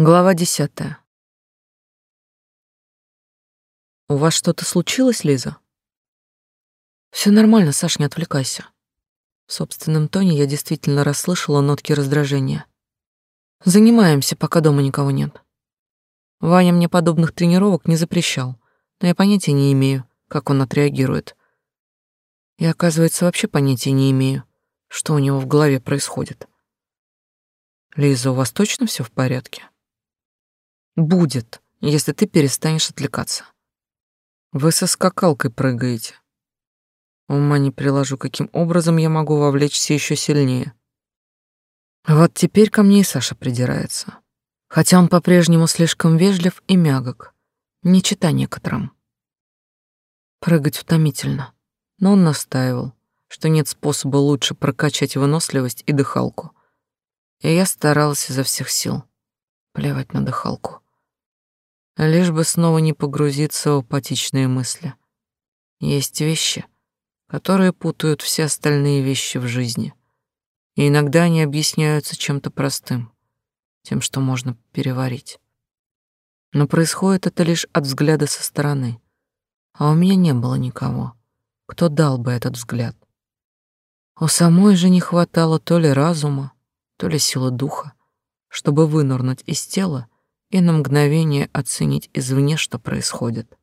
Глава десятая. У вас что-то случилось, Лиза? Все нормально, Саш, не отвлекайся. В собственном тоне я действительно расслышала нотки раздражения. Занимаемся, пока дома никого нет. Ваня мне подобных тренировок не запрещал, но я понятия не имею, как он отреагирует. Я, оказывается, вообще понятия не имею, что у него в голове происходит. Лиза, у вас точно все в порядке? Будет, если ты перестанешь отвлекаться. Вы со скакалкой прыгаете. Ума не приложу, каким образом я могу вовлечься еще сильнее. Вот теперь ко мне и Саша придирается. Хотя он по-прежнему слишком вежлив и мягок, не чита некоторым. Прыгать утомительно, но он настаивал, что нет способа лучше прокачать выносливость и дыхалку. И я старалась изо всех сил. Плевать на дыхалку лишь бы снова не погрузиться в апатичные мысли. Есть вещи, которые путают все остальные вещи в жизни, и иногда они объясняются чем-то простым, тем, что можно переварить. Но происходит это лишь от взгляда со стороны, а у меня не было никого, кто дал бы этот взгляд. У самой же не хватало то ли разума, то ли силы духа, чтобы вынырнуть из тела и на мгновение оценить извне, что происходит.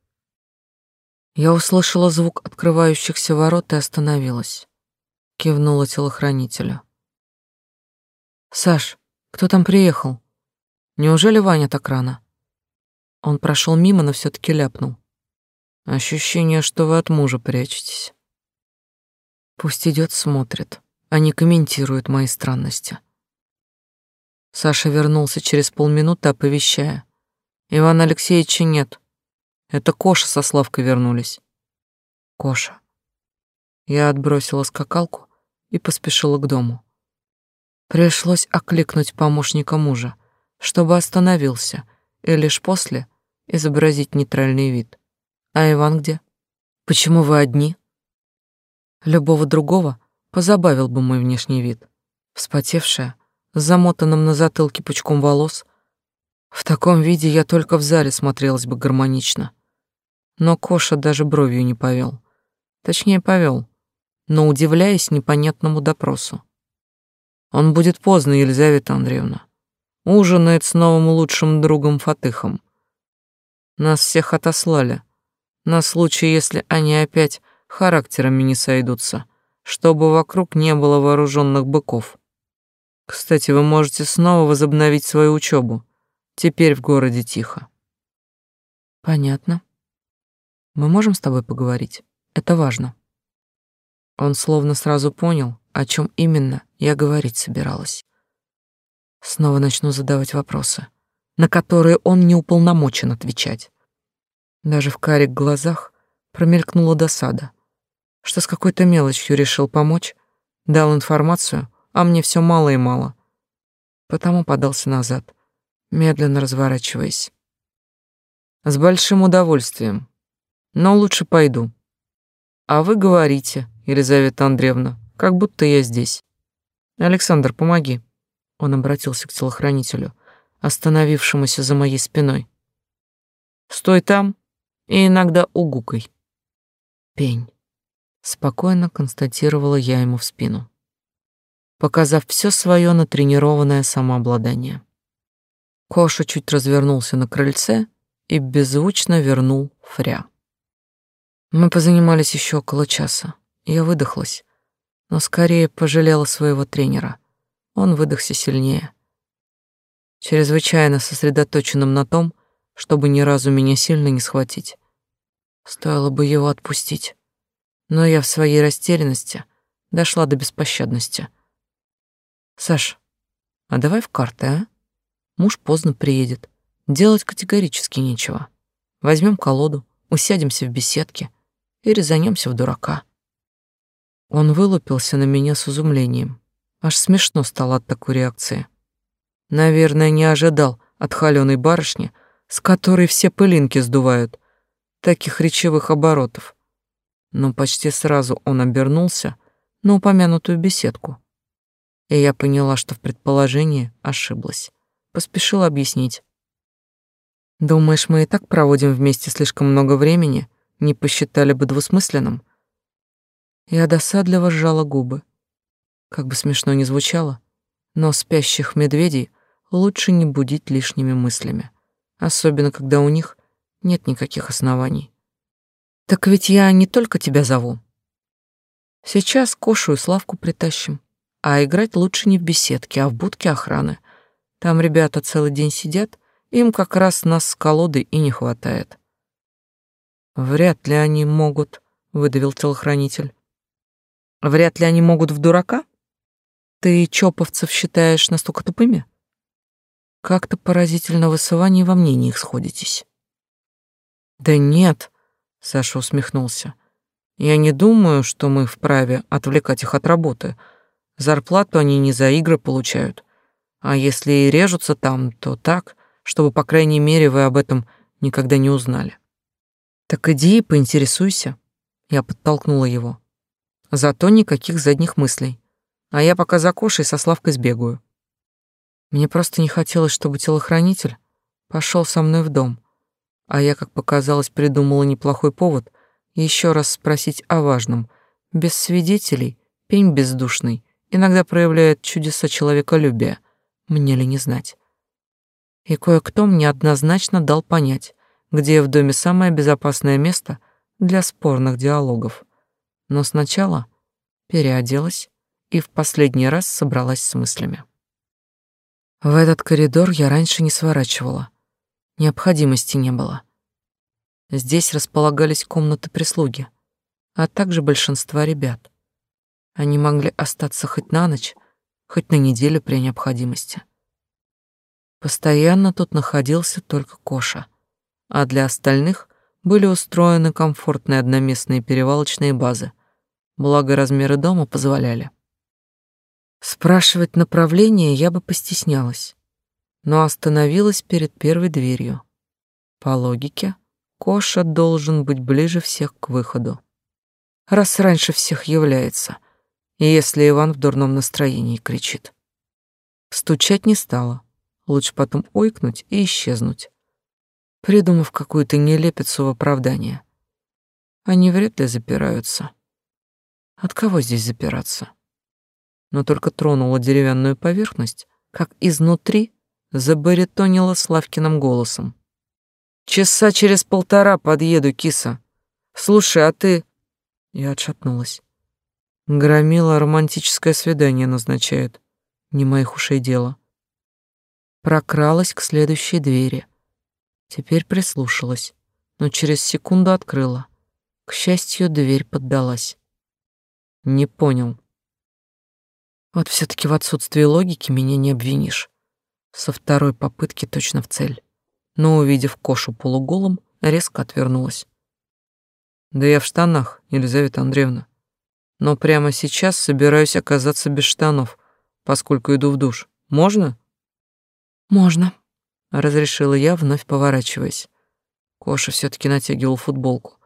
Я услышала звук открывающихся ворот и остановилась. Кивнула телохранителю. «Саш, кто там приехал? Неужели Ваня так рано?» Он прошел мимо, но все таки ляпнул. «Ощущение, что вы от мужа прячетесь». Пусть идет, смотрит, а не комментирует мои странности. Саша вернулся через полминуты, оповещая. Ивана Алексеевича нет. Это Коша со Славкой вернулись. Коша. Я отбросила скакалку и поспешила к дому. Пришлось окликнуть помощника мужа, чтобы остановился, и лишь после изобразить нейтральный вид. А Иван где? Почему вы одни? Любого другого позабавил бы мой внешний вид. Вспотевшая, с замотанным на затылке пучком волос. В таком виде я только в зале смотрелась бы гармонично. Но Коша даже бровью не повел. Точнее, повел, но удивляясь непонятному допросу. Он будет поздно, Елизавета Андреевна. Ужинает с новым лучшим другом Фатыхом. Нас всех отослали. На случай, если они опять характерами не сойдутся, чтобы вокруг не было вооруженных быков. Кстати, вы можете снова возобновить свою учебу. Теперь в городе тихо. Понятно. Мы можем с тобой поговорить? Это важно. Он словно сразу понял, о чем именно я говорить собиралась. Снова начну задавать вопросы, на которые он не уполномочен отвечать. Даже в карих глазах промелькнула досада, что с какой-то мелочью решил помочь, дал информацию, а мне все мало и мало. Потому подался назад, медленно разворачиваясь. С большим удовольствием. Но лучше пойду. А вы говорите, Елизавета Андреевна, как будто я здесь. Александр, помоги. Он обратился к телохранителю, остановившемуся за моей спиной. Стой там и иногда угукай. Пень. Спокойно констатировала я ему в спину показав все свое натренированное самообладание. Коша чуть развернулся на крыльце и беззвучно вернул фря. Мы позанимались еще около часа. Я выдохлась, но скорее пожалела своего тренера. Он выдохся сильнее. Чрезвычайно сосредоточенным на том, чтобы ни разу меня сильно не схватить. Стоило бы его отпустить. Но я в своей растерянности дошла до беспощадности. Саш, а давай в карты, а? Муж поздно приедет. Делать категорически нечего. Возьмем колоду, усядемся в беседке и резанемся в дурака. Он вылупился на меня с изумлением. Аж смешно стало от такой реакции. Наверное, не ожидал от холёной барышни, с которой все пылинки сдувают, таких речевых оборотов. Но почти сразу он обернулся на упомянутую беседку и я поняла, что в предположении ошиблась. поспешила объяснить. Думаешь, мы и так проводим вместе слишком много времени, не посчитали бы двусмысленным? Я досадливо сжала губы. Как бы смешно ни звучало, но спящих медведей лучше не будить лишними мыслями, особенно когда у них нет никаких оснований. Так ведь я не только тебя зову. Сейчас Кошу и Славку притащим, а играть лучше не в беседке, а в будке охраны. Там ребята целый день сидят, им как раз нас с колодой и не хватает. Вряд ли они могут, выдавил телохранитель. Вряд ли они могут в дурака? Ты чоповцев считаешь настолько тупыми? Как-то поразительно вы с Иваней во мнениях сходитесь. Да нет, Саша усмехнулся. Я не думаю, что мы вправе отвлекать их от работы. Зарплату они не за игры получают. А если и режутся там, то так, чтобы, по крайней мере, вы об этом никогда не узнали. Так иди и поинтересуйся. Я подтолкнула его. Зато никаких задних мыслей. А я пока за Кошей со Славкой сбегаю. Мне просто не хотелось, чтобы телохранитель пошел со мной в дом, а я, как показалось, придумала неплохой повод еще раз спросить о важном. Без свидетелей, пень бездушный, иногда проявляет чудеса человеколюбия. Мне ли не знать? И кое-кто мне однозначно дал понять, где в доме самое безопасное место для спорных диалогов. Но сначала переоделась и в последний раз собралась с мыслями. В этот коридор я раньше не сворачивала. Необходимости не было. Здесь располагались комнаты прислуги, а также большинства ребят. Они могли остаться хоть на ночь, хоть на неделю при необходимости. Постоянно тут находился только Коша, а для остальных были устроены комфортные одноместные перевалочные базы, благо размеры дома позволяли. Спрашивать направление я бы постеснялась но остановилась перед первой дверью. По логике, Коша должен быть ближе всех к выходу. Раз раньше всех является, если Иван в дурном настроении кричит. Стучать не стала, лучше потом ойкнуть и исчезнуть, придумав какую-то нелепицу в оправдание. Они вряд ли запираются. От кого здесь запираться? Но только тронула деревянную поверхность, как изнутри забаритонила Славкиным голосом. «Часа через полтора подъеду, киса. Слушай, а ты...» Я отшатнулась. Громила романтическое свидание назначает. Не моих ушей дело. Прокралась к следующей двери. Теперь прислушалась, но через секунду открыла. К счастью, дверь поддалась. Не понял. Вот все таки в отсутствии логики меня не обвинишь. Со второй попытки точно в цель. Но, увидев Кошу полуголым, резко отвернулась. Да я в штанах, Елизавета Андреевна. Но прямо сейчас собираюсь оказаться без штанов, поскольку иду в душ. Можно? Можно, разрешила я, вновь поворачиваясь. Коша все таки натягивал футболку,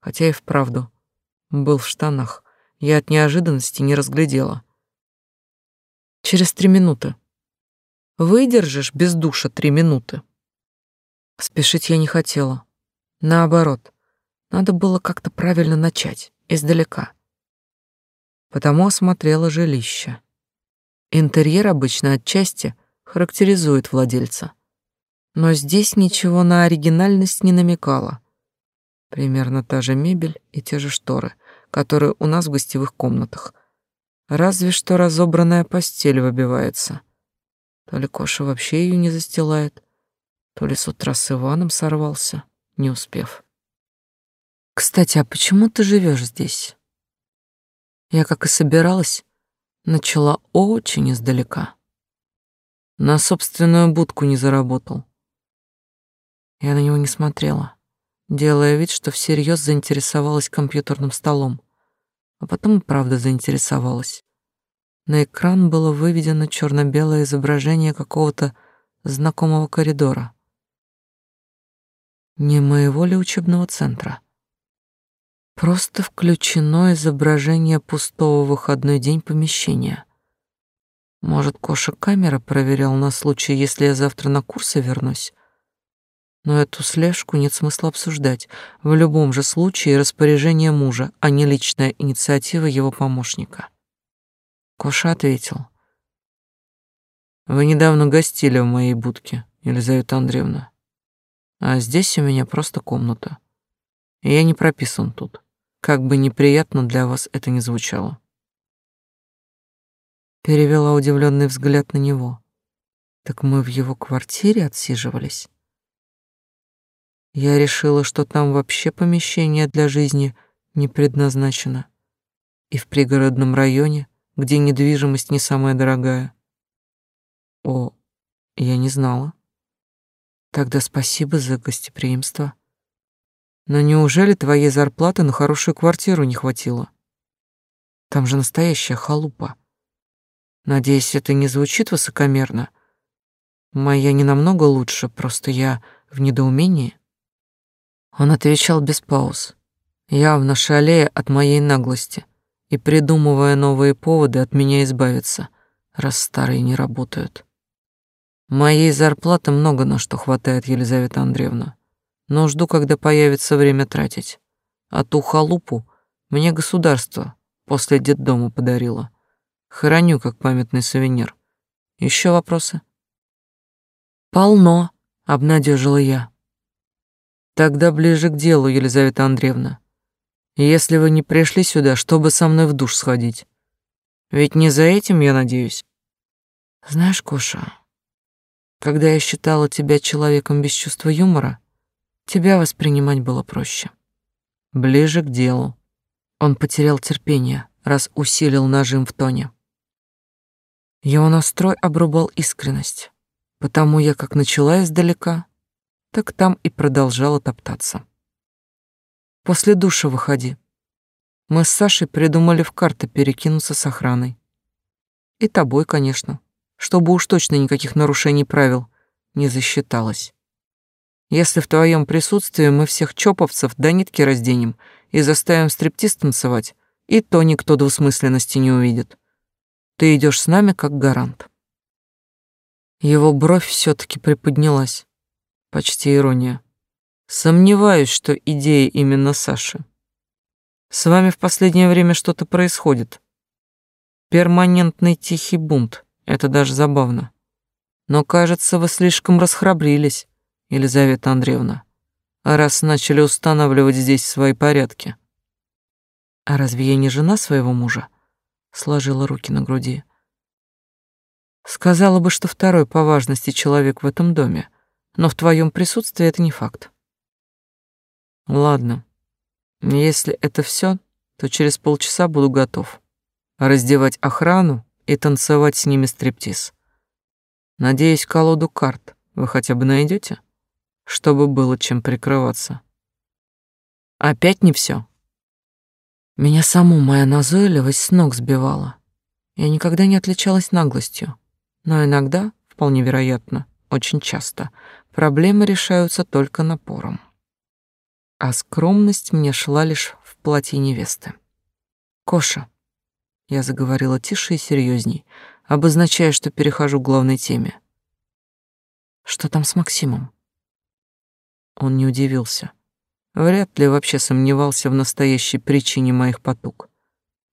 хотя и вправду был в штанах. Я от неожиданности не разглядела. Через три минуты, Выдержишь без душа три минуты. Спешить я не хотела. Наоборот, надо было как-то правильно начать, издалека. Потому осмотрела жилище. Интерьер обычно отчасти характеризует владельца. Но здесь ничего на оригинальность не намекало. Примерно та же мебель и те же шторы, которые у нас в гостевых комнатах. Разве что разобранная постель выбивается. То ли Коша вообще ее не застилает, то ли с утра с Иваном сорвался, не успев. «Кстати, а почему ты живешь здесь?» Я, как и собиралась, начала очень издалека. На собственную будку не заработал. Я на него не смотрела, делая вид, что всерьез заинтересовалась компьютерным столом, а потом и правда заинтересовалась. На экран было выведено черно-белое изображение какого-то знакомого коридора. Не моего ли учебного центра? Просто включено изображение пустого выходной день помещения. Может, Коша камера проверял на случай, если я завтра на курсы вернусь? Но эту слежку нет смысла обсуждать. В любом же случае распоряжение мужа, а не личная инициатива его помощника. Коша ответил. Вы недавно гостили в моей будке, Елизавета Андреевна. А здесь у меня просто комната. И я не прописан тут. Как бы неприятно для вас это ни звучало. Перевела удивленный взгляд на него. Так мы в его квартире отсиживались. Я решила, что там вообще помещение для жизни не предназначено. И в пригородном районе, где недвижимость не самая дорогая. О, я не знала. Тогда спасибо за гостеприимство. Но неужели твоей зарплаты на хорошую квартиру не хватило? Там же настоящая халупа. Надеюсь, это не звучит высокомерно. Моя не намного лучше, просто я в недоумении. Он отвечал без пауз, явно шалея от моей наглости и придумывая новые поводы от меня избавиться, раз старые не работают. Моей зарплаты много на что хватает, Елизавета Андреевна, но жду, когда появится время тратить. А ту халупу мне государство после детдома подарило. Храню как памятный сувенир. Еще вопросы? Полно, обнадежила я. Тогда ближе к делу, Елизавета Андреевна. Если вы не пришли сюда, чтобы со мной в душ сходить. Ведь не за этим, я надеюсь. Знаешь, Коша, когда я считала тебя человеком без чувства юмора, тебя воспринимать было проще. Ближе к делу. Он потерял терпение, раз усилил нажим в тоне. Его настрой обрубал искренность, потому я как начала издалека, так там и продолжала топтаться. После душа выходи. Мы с Сашей придумали в карты перекинуться с охраной. И тобой, конечно, чтобы уж точно никаких нарушений правил не засчиталось. Если в твоем присутствии мы всех чоповцев до нитки разденем и заставим стриптиз танцевать, и то никто двусмысленности не увидит. Ты идешь с нами как гарант. Его бровь все таки приподнялась. Почти ирония. Сомневаюсь, что идея именно Саши. С вами в последнее время что-то происходит. Перманентный тихий бунт. Это даже забавно. Но, кажется, вы слишком расхрабрились, Елизавета Андреевна, раз начали устанавливать здесь свои порядки. А разве я не жена своего мужа? Сложила руки на груди. Сказала бы, что второй по важности человек в этом доме, но в твоем присутствии это не факт. Ладно. Если это все, то через полчаса буду готов. Раздевать охрану и танцевать с ними стриптиз. Надеюсь, колоду карт вы хотя бы найдете, чтобы было чем прикрываться. Опять не все. Меня саму моя назойливость с ног сбивала. Я никогда не отличалась наглостью, но иногда, вполне вероятно, очень часто, проблемы решаются только напором. А скромность мне шла лишь в платье невесты. «Коша», — я заговорила тише и серьезней, обозначая, что перехожу к главной теме. «Что там с Максимом?» Он не удивился. Вряд ли вообще сомневался в настоящей причине моих потуг.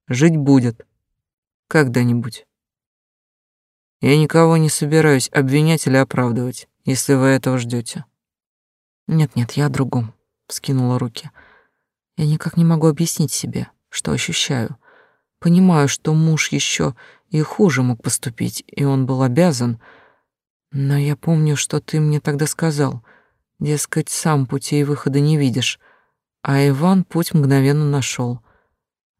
Жить будет. Когда-нибудь. Я никого не собираюсь обвинять или оправдывать, если вы этого ждете. Нет-нет, я о другом, скинула руки. Я никак не могу объяснить себе, что ощущаю. Понимаю, что муж еще и хуже мог поступить, и он был обязан. Но я помню, что ты мне тогда сказал. Дескать, сам пути и выхода не видишь. А Иван путь мгновенно нашел.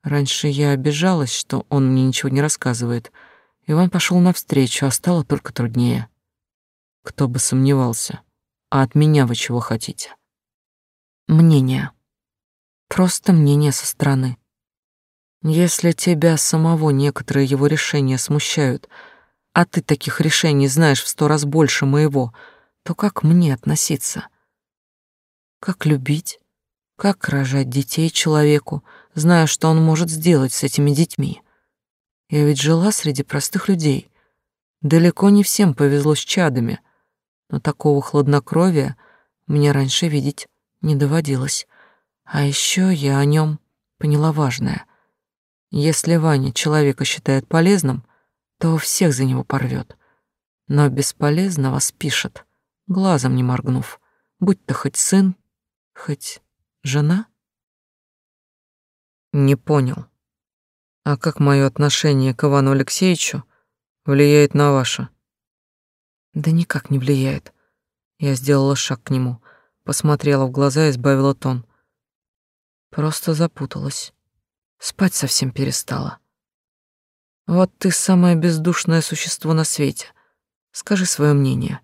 Раньше я обижалась, что он мне ничего не рассказывает — Иван пошел навстречу, а стало только труднее. Кто бы сомневался. А от меня вы чего хотите? Мнение. Просто мнение со стороны. Если тебя самого некоторые его решения смущают, а ты таких решений знаешь в сто раз больше моего, то как мне относиться? Как любить? Как рожать детей человеку, зная, что он может сделать с этими детьми? Я ведь жила среди простых людей, Далеко не всем повезло с чадами, но такого хладнокровия мне раньше видеть не доводилось. А еще я о нем поняла важное. Если Ваня человека считает полезным, то всех за него порвет. Но бесполезного спишет, глазом не моргнув, будь то хоть сын, хоть жена. Не понял. А как мое отношение к Ивану Алексеевичу влияет на ваше? Да никак не влияет. Я сделала шаг к нему, посмотрела в глаза и избавила тон. Просто запуталась. Спать совсем перестала. Вот ты самое бездушное существо на свете. Скажи свое мнение.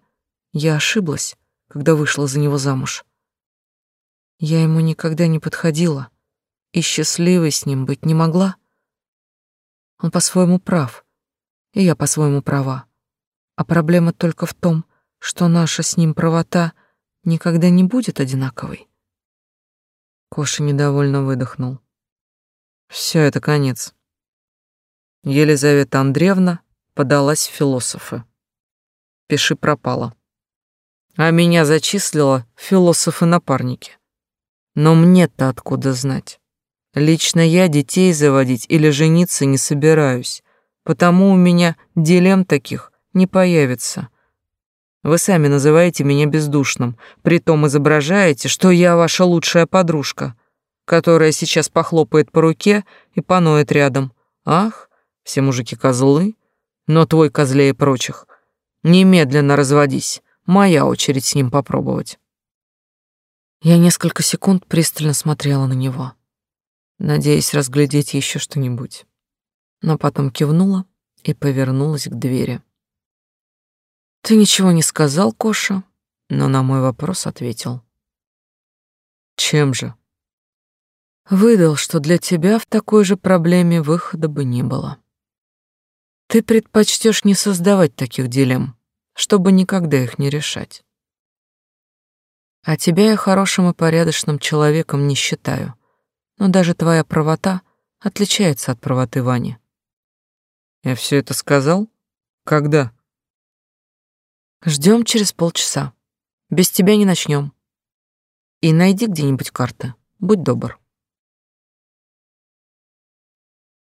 Я ошиблась, когда вышла за него замуж. Я ему никогда не подходила и счастливой с ним быть не могла. Он по-своему прав, и я по-своему права. А проблема только в том, что наша с ним правота никогда не будет одинаковой. Коша недовольно выдохнул. Все это конец. Елизавета Андреевна подалась в философы. Пиши пропала. А меня зачислила философы-напарники. Но мне-то откуда знать? Лично я детей заводить или жениться не собираюсь, потому у меня дилемм таких не появится. Вы сами называете меня бездушным, притом изображаете, что я ваша лучшая подружка, которая сейчас похлопает по руке и поноет рядом. Ах, все мужики козлы, но твой козлее прочих. Немедленно разводись, моя очередь с ним попробовать. Я несколько секунд пристально смотрела на него, надеясь разглядеть еще что-нибудь, но потом кивнула и повернулась к двери. Ты ничего не сказал, Коша, но на мой вопрос ответил. Чем же? Выдал, что для тебя в такой же проблеме выхода бы не было. Ты предпочтешь не создавать таких дилемм, чтобы никогда их не решать. А тебя я хорошим и порядочным человеком не считаю, но даже твоя правота отличается от правоты Вани. Я все это сказал? Когда? Ждем через полчаса. Без тебя не начнем. И найди где-нибудь карты. Будь добр.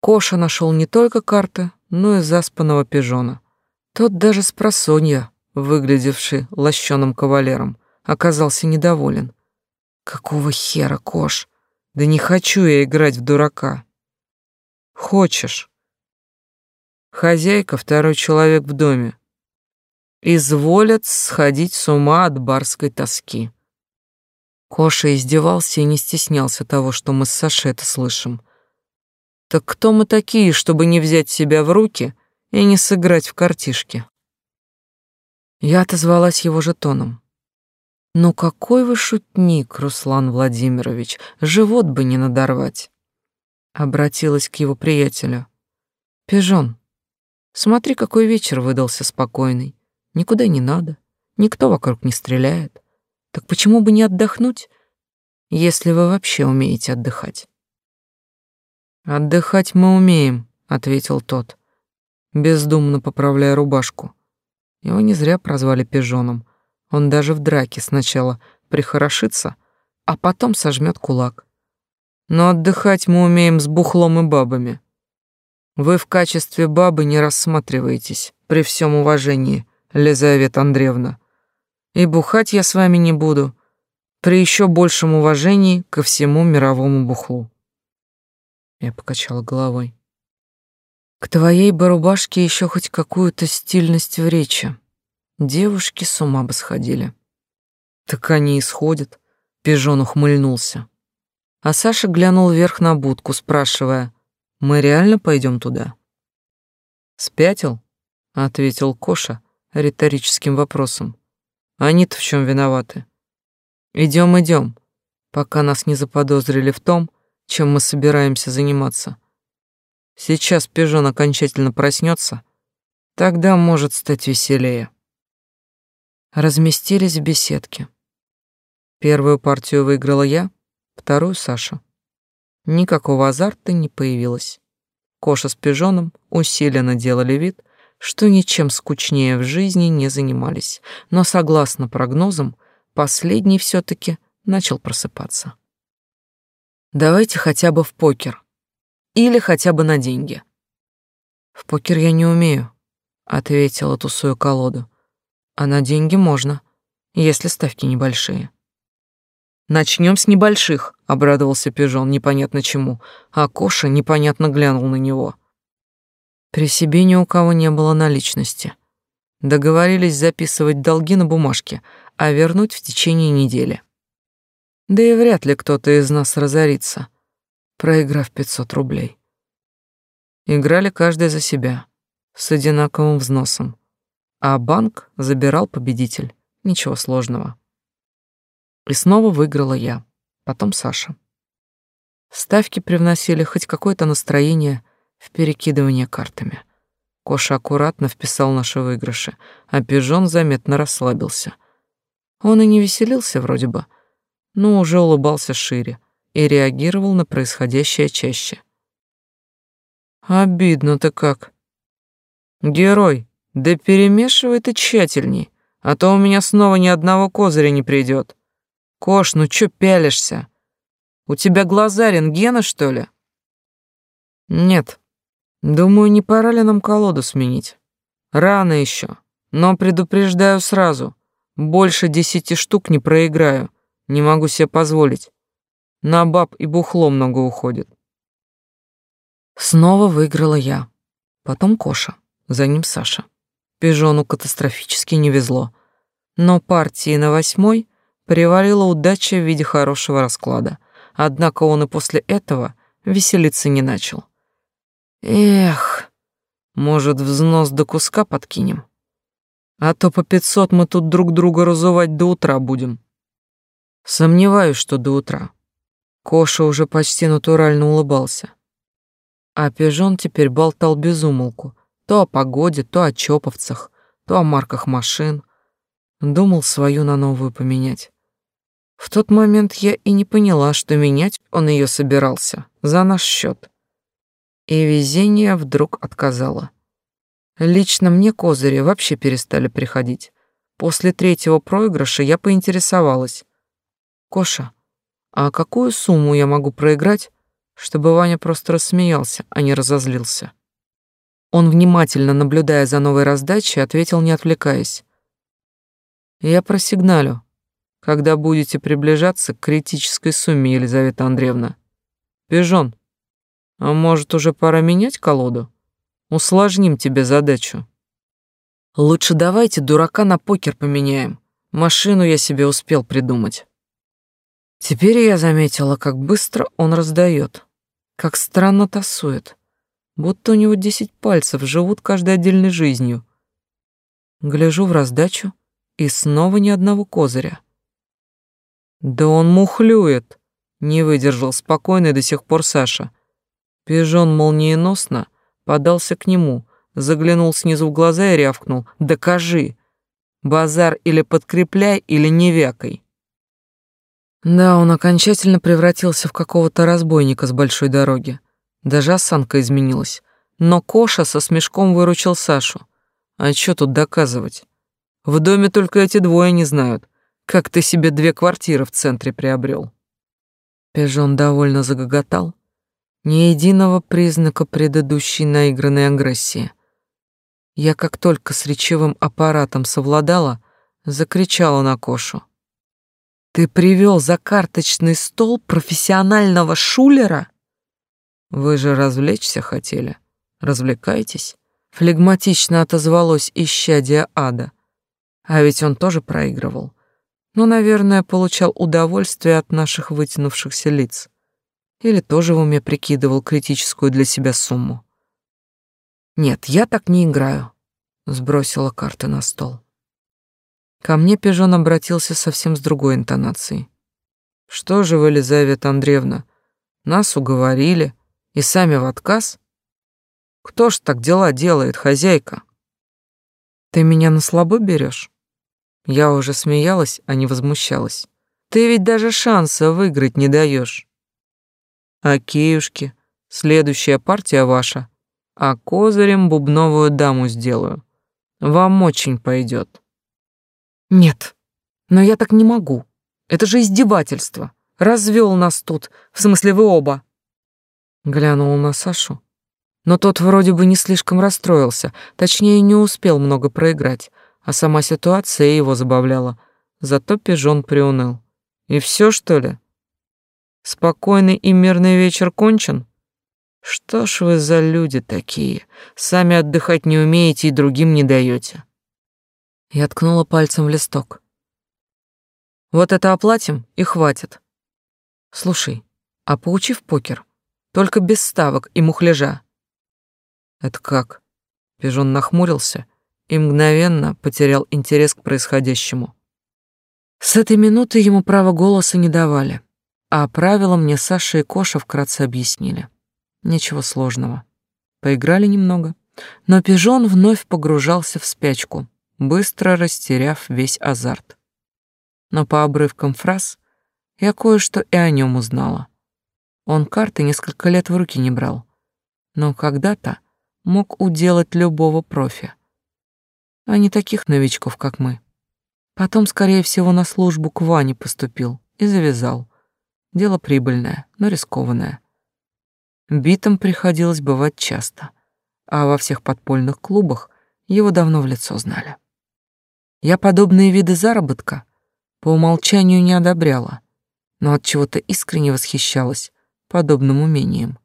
Коша нашел не только карты, но и заспанного пижона. Тот даже с просонья, выглядевший лощеным кавалером, оказался недоволен. Какого хера, Кош? Да не хочу я играть в дурака. Хочешь? Хозяйка, второй человек в доме, изволят сходить с ума от барской тоски. Коша издевался и не стеснялся того, что мы с Сашей это слышим. Так кто мы такие, чтобы не взять себя в руки и не сыграть в картишки? Я отозвалась его же тоном. «Ну какой вы шутник, Руслан Владимирович, живот бы не надорвать!» Обратилась к его приятелю. «Пижон, смотри, какой вечер выдался спокойный. Никуда не надо, никто вокруг не стреляет. Так почему бы не отдохнуть, если вы вообще умеете отдыхать? Отдыхать мы умеем, ответил тот, бездумно поправляя рубашку. Его не зря прозвали пижоном. Он даже в драке сначала прихорошится, а потом сожмет кулак. Но отдыхать мы умеем с бухлом и бабами. Вы в качестве бабы не рассматриваетесь, при всем уважении, Лизавета Андреевна. И бухать я с вами не буду, при еще большем уважении ко всему мировому бухлу. Я покачала головой. К твоей бы рубашке еще хоть какую-то стильность в речи. Девушки с ума бы сходили. Так они и сходят. Пижон ухмыльнулся. А Саша глянул вверх на будку, спрашивая, «Мы реально пойдем туда?» «Спятил?» — ответил Коша, риторическим вопросом. Они-то в чем виноваты? Идем, идем, пока нас не заподозрили в том, чем мы собираемся заниматься. Сейчас пижон окончательно проснется, тогда может стать веселее. Разместились в беседке. Первую партию выиграла я, вторую — Саша. Никакого азарта не появилось. Коша с пижоном усиленно делали вид, что ничем скучнее в жизни не занимались, но, согласно прогнозам, последний все таки начал просыпаться. «Давайте хотя бы в покер. Или хотя бы на деньги». «В покер я не умею», — ответила тусуя колоду. «А на деньги можно, если ставки небольшие». Начнем с небольших, обрадовался пижон непонятно чему, а Коша непонятно глянул на него. При себе ни у кого не было наличности. Договорились записывать долги на бумажке, а вернуть в течение недели. Да и вряд ли кто-то из нас разорится, проиграв 500 рублей. Играли каждый за себя, с одинаковым взносом, а банк забирал победитель. Ничего сложного. И снова выиграла я, потом Саша. Ставки привносили хоть какое-то настроение в перекидывание картами. Коша аккуратно вписал наши выигрыши, а пижон заметно расслабился. Он и не веселился вроде бы, но уже улыбался шире и реагировал на происходящее чаще. «Обидно-то как!» «Герой, да перемешивай ты тщательней, а то у меня снова ни одного козыря не придет. Кош, ну чё пялишься? У тебя глаза рентгена, что ли? Нет. Думаю, не пора ли нам колоду сменить? Рано еще, но предупреждаю сразу. Больше десяти штук не проиграю. Не могу себе позволить. На баб и бухло много уходит. Снова выиграла я. Потом Коша, за ним Саша. Пижону катастрофически не везло. Но партии на восьмой Привалила удача в виде хорошего расклада. Однако он и после этого веселиться не начал. Эх, может, взнос до куска подкинем? А то по пятьсот мы тут друг друга разувать до утра будем. Сомневаюсь, что до утра. Коша уже почти натурально улыбался. А пижон теперь болтал без умолку. То о погоде, то о чоповцах, то о марках машин. Думал свою на новую поменять. В тот момент я и не поняла, что менять он ее собирался за наш счет. И везение вдруг отказало. Лично мне козыри вообще перестали приходить. После третьего проигрыша я поинтересовалась. «Коша, а какую сумму я могу проиграть, чтобы Ваня просто рассмеялся, а не разозлился?» Он, внимательно наблюдая за новой раздачей, ответил, не отвлекаясь. «Я просигналю, когда будете приближаться к критической сумме, Елизавета Андреевна. Пижон, а может, уже пора менять колоду? Усложним тебе задачу. Лучше давайте дурака на покер поменяем. Машину я себе успел придумать. Теперь я заметила, как быстро он раздает, как странно тасует, будто у него десять пальцев живут каждой отдельной жизнью. Гляжу в раздачу, и снова ни одного козыря. Да он мухлюет, не выдержал спокойный до сих пор Саша. Пижон молниеносно подался к нему, заглянул снизу в глаза и рявкнул: "Докажи. Базар или подкрепляй, или не вякай". Да, он окончательно превратился в какого-то разбойника с большой дороги. Даже осанка изменилась. Но Коша со смешком выручил Сашу. А что тут доказывать? В доме только эти двое не знают, как ты себе две квартиры в центре приобрел. Пежон довольно загоготал. Ни единого признака предыдущей наигранной агрессии. Я как только с речевым аппаратом совладала, закричала на Кошу. «Ты привел за карточный стол профессионального шулера?» «Вы же развлечься хотели. Развлекайтесь», — флегматично отозвалось исчадие ада. А ведь он тоже проигрывал но, наверное, получал удовольствие от наших вытянувшихся лиц. Или тоже в уме прикидывал критическую для себя сумму. «Нет, я так не играю», — сбросила карты на стол. Ко мне пижон обратился совсем с другой интонацией. «Что же вы, Елизавета Андреевна, нас уговорили и сами в отказ? Кто ж так дела делает, хозяйка? Ты меня на слабо берешь? Я уже смеялась, а не возмущалась. Ты ведь даже шанса выиграть не даешь. А Киюшки, следующая партия ваша. а козырем бубновую даму сделаю. Вам очень пойдет. Нет, но я так не могу. Это же издевательство. Развел нас тут, в смысле вы оба. Глянул на Сашу, но тот вроде бы не слишком расстроился, точнее, не успел много проиграть, а сама ситуация его забавляла. Зато пижон приуныл. И все, что ли? Спокойный и мирный вечер кончен? Что ж вы за люди такие? Сами отдыхать не умеете и другим не даете. Я ткнула пальцем в листок. Вот это оплатим и хватит. Слушай, а поучи в покер, только без ставок и мухляжа. Это как? Пижон нахмурился и мгновенно потерял интерес к происходящему. С этой минуты ему права голоса не давали, а правила мне Саша и Коша вкратце объяснили. Ничего сложного. Поиграли немного, но Пижон вновь погружался в спячку, быстро растеряв весь азарт. Но по обрывкам фраз я кое-что и о нем узнала. Он карты несколько лет в руки не брал, но когда-то мог уделать любого профи, а не таких новичков, как мы. Потом, скорее всего, на службу к Ване поступил и завязал. Дело прибыльное, но рискованное. Битом приходилось бывать часто, а во всех подпольных клубах его давно в лицо знали. Я подобные виды заработка по умолчанию не одобряла, но от чего-то искренне восхищалась подобным умением.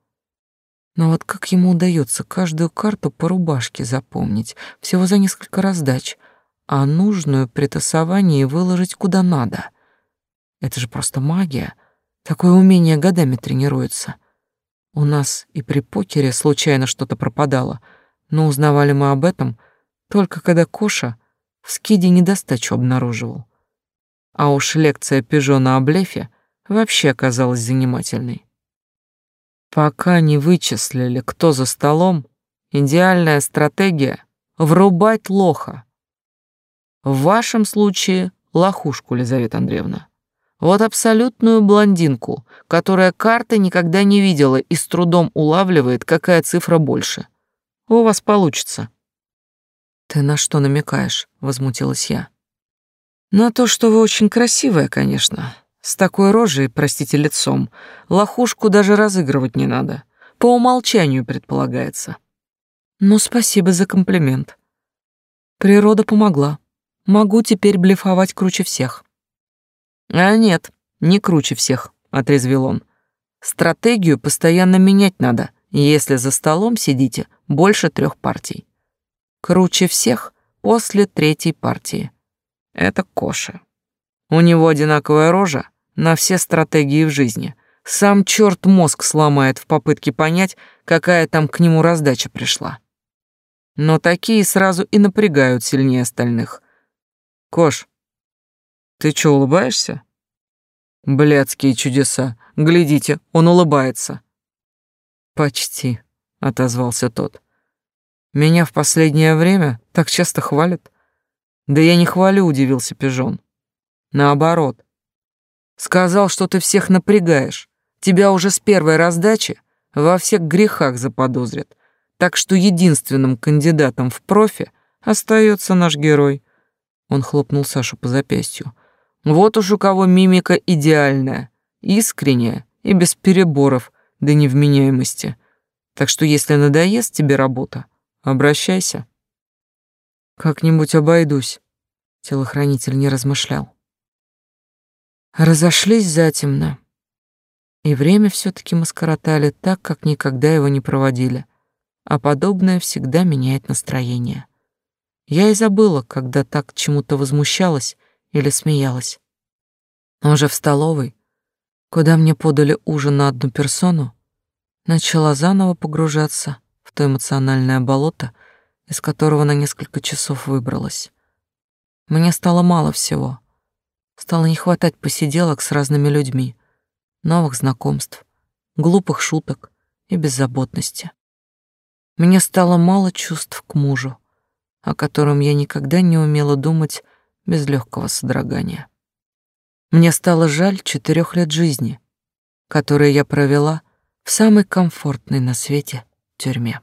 Но вот как ему удается каждую карту по рубашке запомнить, всего за несколько раздач, а нужную при тасовании выложить куда надо. Это же просто магия. Такое умение годами тренируется. У нас и при покере случайно что-то пропадало, но узнавали мы об этом только когда Коша в скиде недостачу обнаруживал. А уж лекция пижона о блефе вообще оказалась занимательной. Пока не вычислили, кто за столом, идеальная стратегия — врубать лоха. В вашем случае — лохушку, Лизавета Андреевна. Вот абсолютную блондинку, которая карты никогда не видела и с трудом улавливает, какая цифра больше. У вас получится. «Ты на что намекаешь?» — возмутилась я. «На то, что вы очень красивая, конечно, с такой рожей, простите, лицом, лохушку даже разыгрывать не надо. По умолчанию предполагается. Ну, спасибо за комплимент. Природа помогла. Могу теперь блефовать круче всех. А нет, не круче всех, отрезвил он. Стратегию постоянно менять надо, если за столом сидите больше трех партий. Круче всех после третьей партии. Это Коша. У него одинаковая рожа на все стратегии в жизни. Сам черт мозг сломает в попытке понять, какая там к нему раздача пришла. Но такие сразу и напрягают сильнее остальных. Кош, ты чё, улыбаешься? Блядские чудеса. Глядите, он улыбается. Почти, отозвался тот. Меня в последнее время так часто хвалят. Да я не хвалю, удивился пижон. Наоборот. Сказал, что ты всех напрягаешь. Тебя уже с первой раздачи во всех грехах заподозрят. Так что единственным кандидатом в профи остается наш герой. Он хлопнул Сашу по запястью. Вот уж у кого мимика идеальная, искренняя и без переборов до невменяемости. Так что если надоест тебе работа, обращайся. Как-нибудь обойдусь, телохранитель не размышлял. Разошлись затемно. И время все таки мы скоротали так, как никогда его не проводили. А подобное всегда меняет настроение. Я и забыла, когда так чему-то возмущалась или смеялась. Но уже в столовой, куда мне подали ужин на одну персону, начала заново погружаться в то эмоциональное болото, из которого на несколько часов выбралась. Мне стало мало всего — Стало не хватать посиделок с разными людьми, новых знакомств, глупых шуток и беззаботности. Мне стало мало чувств к мужу, о котором я никогда не умела думать без легкого содрогания. Мне стало жаль четырех лет жизни, которые я провела в самой комфортной на свете тюрьме.